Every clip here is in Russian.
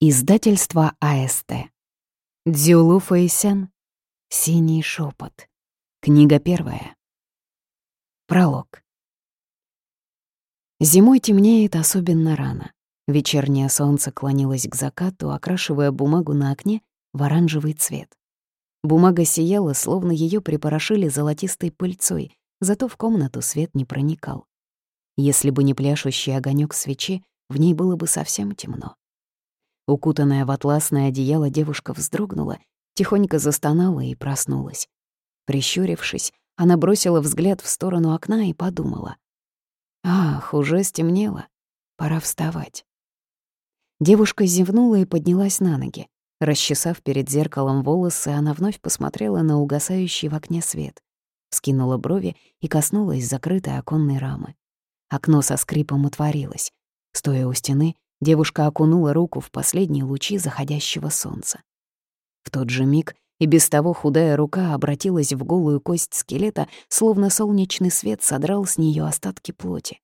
Издательство АСТ. Дзюлу Фэйсян. Синий шепот. Книга первая. Пролог. Зимой темнеет особенно рано. Вечернее солнце клонилось к закату, окрашивая бумагу на окне в оранжевый цвет. Бумага сияла, словно ее припорошили золотистой пыльцой, зато в комнату свет не проникал. Если бы не пляшущий огонек свечи, в ней было бы совсем темно. Укутанная в атласное одеяло девушка вздрогнула, тихонько застонала и проснулась. Прищурившись, она бросила взгляд в сторону окна и подумала. «Ах, уже стемнело. Пора вставать». Девушка зевнула и поднялась на ноги. Расчесав перед зеркалом волосы, она вновь посмотрела на угасающий в окне свет. Скинула брови и коснулась закрытой оконной рамы. Окно со скрипом отворилось. Стоя у стены, Девушка окунула руку в последние лучи заходящего солнца. В тот же миг и без того худая рука обратилась в голую кость скелета, словно солнечный свет содрал с нее остатки плоти.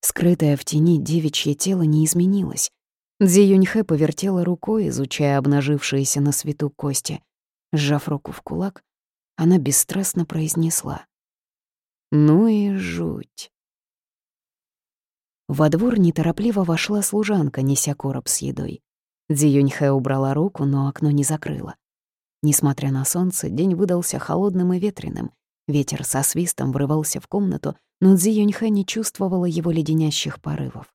Скрытое в тени девичье тело не изменилось. Дзи Юньхэ повертела рукой, изучая обнажившиеся на свету кости. Сжав руку в кулак, она бесстрастно произнесла. «Ну и жуть». Во двор неторопливо вошла служанка, неся короб с едой. Дзи Юньхэ убрала руку, но окно не закрыла. Несмотря на солнце, день выдался холодным и ветреным. Ветер со свистом врывался в комнату, но Дзи Юньхэ не чувствовала его леденящих порывов.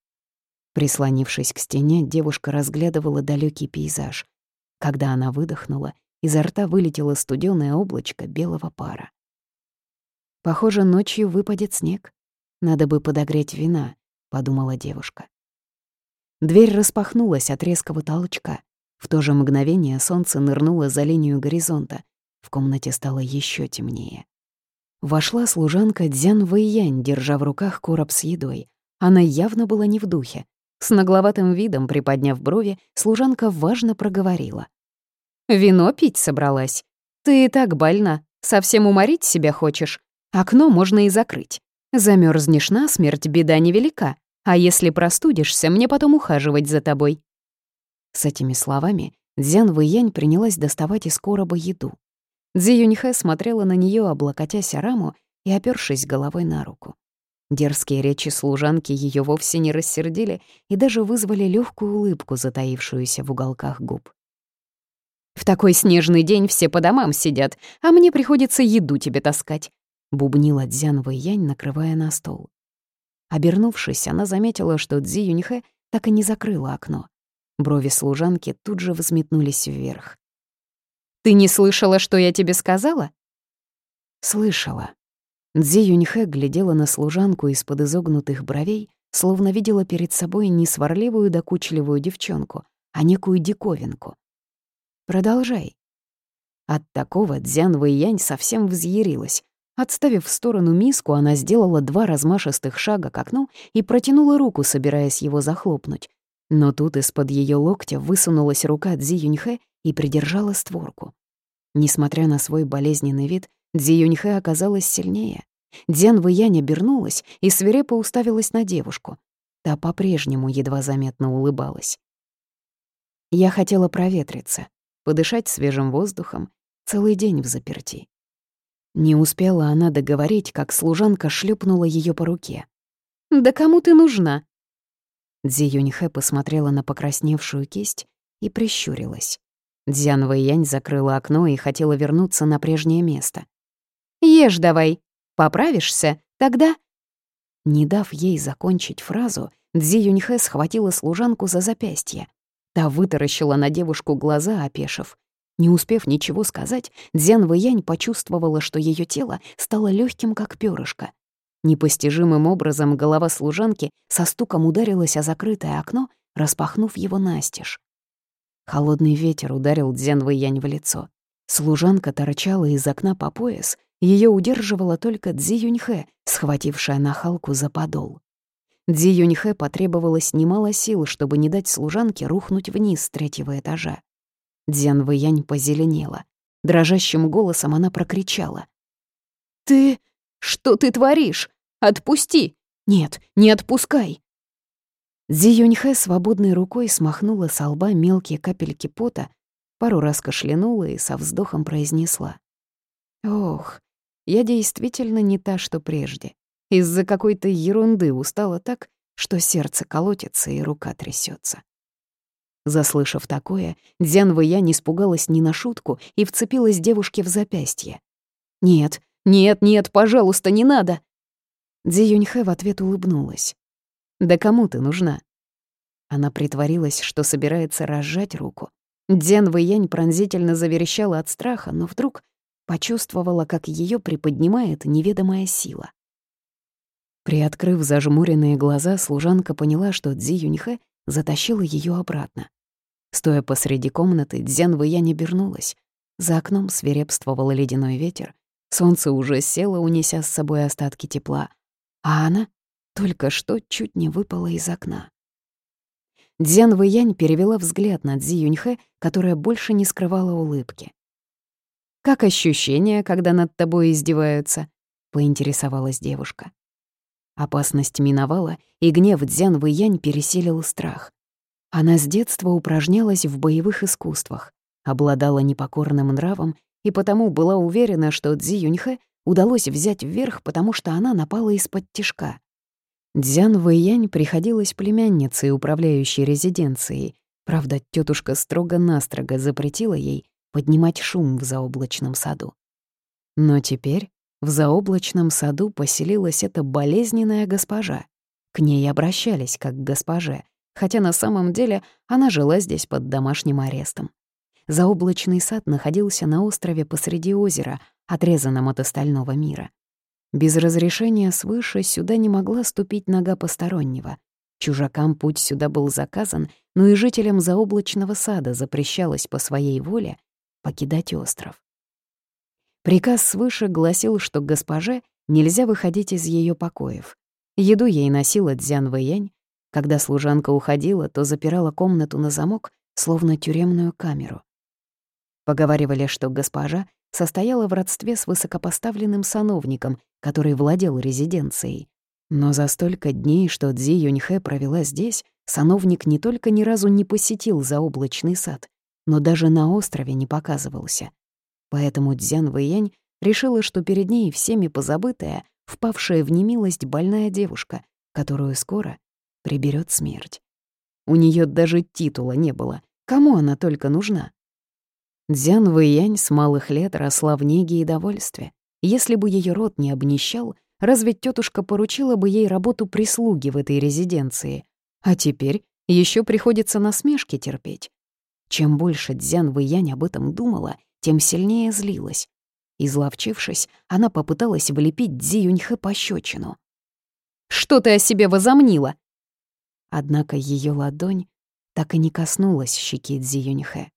Прислонившись к стене, девушка разглядывала далекий пейзаж. Когда она выдохнула, изо рта вылетело студёное облачко белого пара. Похоже, ночью выпадет снег. Надо бы подогреть вина подумала девушка. Дверь распахнулась от резкого толчка. В то же мгновение солнце нырнуло за линию горизонта. В комнате стало еще темнее. Вошла служанка Дзян Вэйянь, держа в руках короб с едой. Она явно была не в духе. С нагловатым видом, приподняв брови, служанка важно проговорила. «Вино пить собралась? Ты и так больна. Совсем уморить себя хочешь? Окно можно и закрыть. Замерзнешь на смерть, беда невелика. А если простудишься, мне потом ухаживать за тобой». С этими словами Дзян Вэйянь принялась доставать из короба еду. Дзи Юньхэ смотрела на нее, облокотясь о раму и опёршись головой на руку. Дерзкие речи служанки ее вовсе не рассердили и даже вызвали легкую улыбку, затаившуюся в уголках губ. «В такой снежный день все по домам сидят, а мне приходится еду тебе таскать», — бубнила Дзян Вэйянь, накрывая на стол. Обернувшись, она заметила, что Цзи Юньхэ так и не закрыла окно. Брови служанки тут же взметнулись вверх. «Ты не слышала, что я тебе сказала?» «Слышала». Цзи Юньхэ глядела на служанку из-под изогнутых бровей, словно видела перед собой не сварливую докучливую девчонку, а некую диковинку. «Продолжай». От такого Дзян Вэйянь совсем взъярилась. Отставив в сторону миску, она сделала два размашистых шага к окну и протянула руку, собираясь его захлопнуть. Но тут из-под ее локтя высунулась рука Дзи Юньхэ и придержала створку. Несмотря на свой болезненный вид, Дзи Юньхэ оказалась сильнее. Дзян Вэянь обернулась и свирепо уставилась на девушку. Та по-прежнему едва заметно улыбалась. Я хотела проветриться, подышать свежим воздухом, целый день в заперти. Не успела она договорить, как служанка шлепнула ее по руке. «Да кому ты нужна?» Дзи Юньхэ посмотрела на покрасневшую кисть и прищурилась. Дзян Вэйянь закрыла окно и хотела вернуться на прежнее место. «Ешь давай. Поправишься? Тогда...» Не дав ей закончить фразу, Дзи Юньхэ схватила служанку за запястье. Та вытаращила на девушку глаза, опешив. Не успев ничего сказать, Дзян Вэянь почувствовала, что ее тело стало легким, как перышко. Непостижимым образом голова служанки со стуком ударилась о закрытое окно, распахнув его настежь. Холодный ветер ударил Дзян Вэянь в лицо. Служанка торчала из окна по пояс, ее удерживала только Дзи Юньхэ, схватившая нахалку за подол. Дзи Юньхэ потребовалось немало сил, чтобы не дать служанке рухнуть вниз с третьего этажа. Дзян Вэянь позеленела. Дрожащим голосом она прокричала. «Ты... что ты творишь? Отпусти! Нет, не отпускай!» Зи Юньхэ свободной рукой смахнула с лба мелкие капельки пота, пару раз кашлянула и со вздохом произнесла. «Ох, я действительно не та, что прежде. Из-за какой-то ерунды устала так, что сердце колотится и рука трясется. Заслышав такое, Дзян Вэя испугалась не на шутку и вцепилась девушке в запястье. «Нет, нет, нет, пожалуйста, не надо!» Дзи Юньхэ в ответ улыбнулась. «Да кому ты нужна?» Она притворилась, что собирается разжать руку. Дзян Вэянь пронзительно заверещала от страха, но вдруг почувствовала, как ее приподнимает неведомая сила. Приоткрыв зажмуренные глаза, служанка поняла, что Дзи Юньхэ затащила ее обратно. Стоя посреди комнаты, Дзян Вэянь обернулась. За окном свирепствовал ледяной ветер, солнце уже село, унеся с собой остатки тепла, а она только что чуть не выпала из окна. Дзян Вэянь перевела взгляд на Дзи Юньхэ, которая больше не скрывала улыбки. «Как ощущение, когда над тобой издеваются?» — поинтересовалась девушка. Опасность миновала, и гнев Дзян Вэянь переселил страх. Она с детства упражнялась в боевых искусствах, обладала непокорным нравом и потому была уверена, что Цзи Юньхэ удалось взять вверх, потому что она напала из-под тишка. Дзян Вэйянь приходилась племянницей, управляющей резиденцией. Правда, тетушка строго-настрого запретила ей поднимать шум в заоблачном саду. Но теперь в заоблачном саду поселилась эта болезненная госпожа. К ней обращались как к госпоже, хотя на самом деле она жила здесь под домашним арестом. Заоблачный сад находился на острове посреди озера, отрезанном от остального мира. Без разрешения свыше сюда не могла ступить нога постороннего. Чужакам путь сюда был заказан, но и жителям заоблачного сада запрещалось по своей воле покидать остров. Приказ свыше гласил, что госпоже нельзя выходить из ее покоев. Еду ей носила Дзян Вэянь. Когда служанка уходила, то запирала комнату на замок, словно тюремную камеру. Поговаривали, что госпожа состояла в родстве с высокопоставленным сановником, который владел резиденцией. Но за столько дней, что Цзи Юньхэ провела здесь, сановник не только ни разу не посетил заоблачный сад, но даже на острове не показывался. Поэтому Дзян Вэйянь решила, что перед ней всеми позабытая, впавшая в немилость больная девушка, которую скоро приберет смерть. У нее даже титула не было. Кому она только нужна? Дзян Вэйянь с малых лет росла в неге и довольстве. Если бы ее род не обнищал, разве тетушка поручила бы ей работу прислуги в этой резиденции? А теперь еще приходится насмешки терпеть. Чем больше Дзян Вэйянь об этом думала, тем сильнее злилась. Изловчившись, она попыталась влепить Дзи Юньхэ пощечину. «Что ты о себе возомнила?» Однако ее ладонь так и не коснулась щеки Дзи Юньхэ.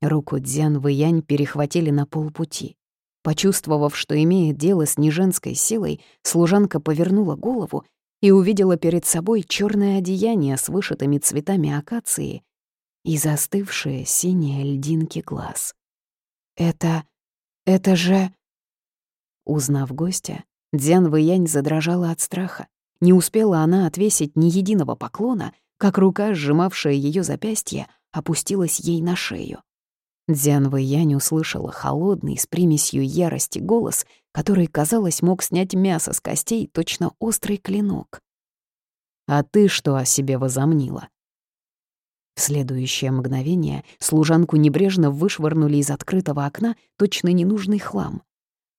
Руку Дзян Вэянь перехватили на полпути. Почувствовав, что имеет дело с неженской силой, служанка повернула голову и увидела перед собой черное одеяние с вышитыми цветами акации и застывшие синие льдинки глаз. «Это... это же...» Узнав гостя, Дзян Вэянь задрожала от страха. Не успела она отвесить ни единого поклона, как рука, сжимавшая ее запястье, опустилась ей на шею. Дзян Вэянь услышала холодный, с примесью ярости голос, который, казалось, мог снять мясо с костей, точно острый клинок. «А ты что о себе возомнила?» В следующее мгновение служанку небрежно вышвырнули из открытого окна точно ненужный хлам.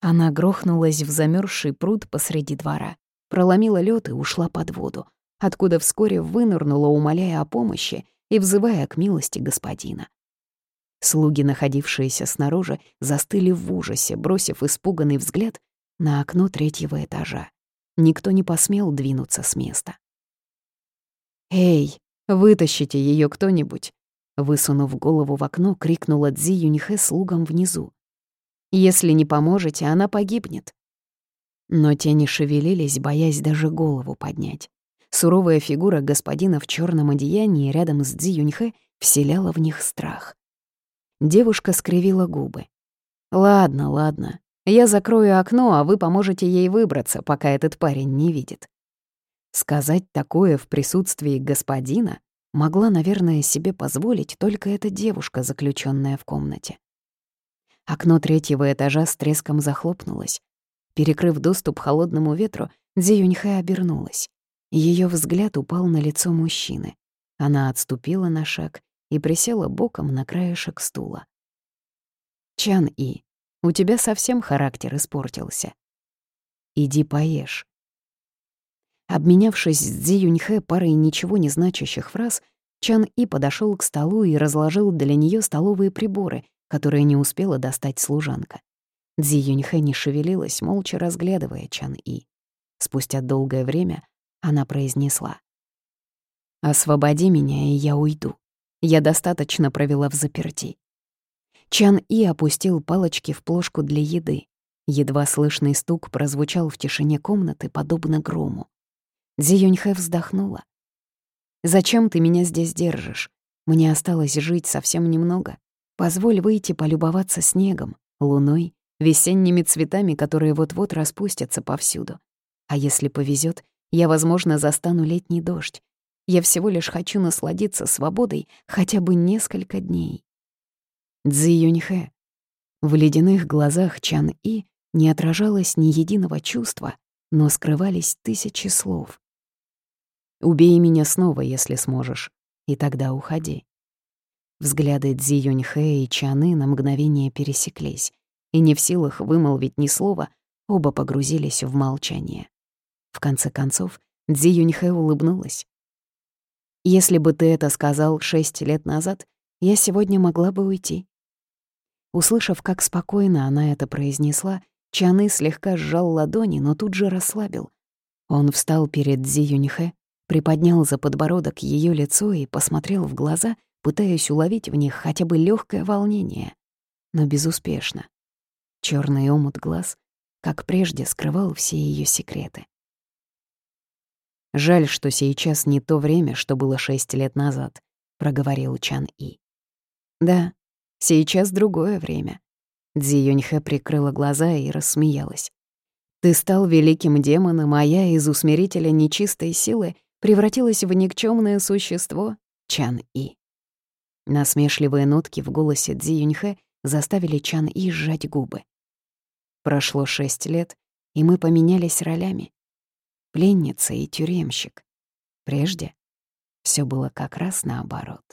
Она грохнулась в замерзший пруд посреди двора, проломила лед и ушла под воду, откуда вскоре вынырнула, умоляя о помощи и взывая к милости господина. Слуги, находившиеся снаружи, застыли в ужасе, бросив испуганный взгляд на окно третьего этажа. Никто не посмел двинуться с места. «Эй, Вытащите ее кто-нибудь!» Высунув голову в окно, крикнула Цзи Юньхэ слугам внизу. «Если не поможете, она погибнет». Но те не шевелились, боясь даже голову поднять. Суровая фигура господина в черном одеянии рядом с Цзи Юньхэ вселяла в них страх. Девушка скривила губы. «Ладно, ладно. Я закрою окно, а вы поможете ей выбраться, пока этот парень не видит». Сказать такое в присутствии господина могла, наверное, себе позволить только эта девушка, заключенная в комнате. Окно третьего этажа с треском захлопнулось. Перекрыв доступ холодному ветру, Дзи Юньхэ обернулась. Ее взгляд упал на лицо мужчины. Она отступила на шаг и присела боком на краешек стула. «Чан И, у тебя совсем характер испортился. Иди поешь». Обменявшись с Дзи Юньхэ парой ничего не значащих фраз, Чан И подошел к столу и разложил для нее столовые приборы, которые не успела достать служанка. Дзи Юньхэ не шевелилась, молча разглядывая Чан И. Спустя долгое время она произнесла. «Освободи меня, и я уйду. Я достаточно провела в заперти». Чан И опустил палочки в плошку для еды. Едва слышный стук прозвучал в тишине комнаты, подобно грому. Юньхэ вздохнула. «Зачем ты меня здесь держишь? Мне осталось жить совсем немного. Позволь выйти полюбоваться снегом, луной, весенними цветами, которые вот-вот распустятся повсюду. А если повезет, я, возможно, застану летний дождь. Я всего лишь хочу насладиться свободой хотя бы несколько дней. Цзи Юньхэ. В ледяных глазах Чан И не отражалось ни единого чувства, но скрывались тысячи слов. «Убей меня снова, если сможешь, и тогда уходи». Взгляды Цзи Юньхэ и Чаны на мгновение пересеклись, и не в силах вымолвить ни слова, оба погрузились в молчание. В конце концов, Цзи Юньхэ улыбнулась. «Если бы ты это сказал шесть лет назад, я сегодня могла бы уйти». Услышав, как спокойно она это произнесла, Чаны слегка сжал ладони, но тут же расслабил. Он встал перед Цзи Юньхэ, приподнял за подбородок ее лицо и посмотрел в глаза, пытаясь уловить в них хотя бы легкое волнение. Но безуспешно. Черный омут глаз, как прежде, скрывал все ее секреты. «Жаль, что сейчас не то время, что было шесть лет назад», — проговорил Чан И. «Да, сейчас другое время». Дзи Юньхэ прикрыла глаза и рассмеялась. «Ты стал великим демоном, а я из усмирителя нечистой силы превратилась в никчемное существо Чан И». Насмешливые нотки в голосе Дзи Юньхэ заставили Чан И сжать губы. Прошло шесть лет, и мы поменялись ролями пленница и тюремщик. Прежде все было как раз наоборот.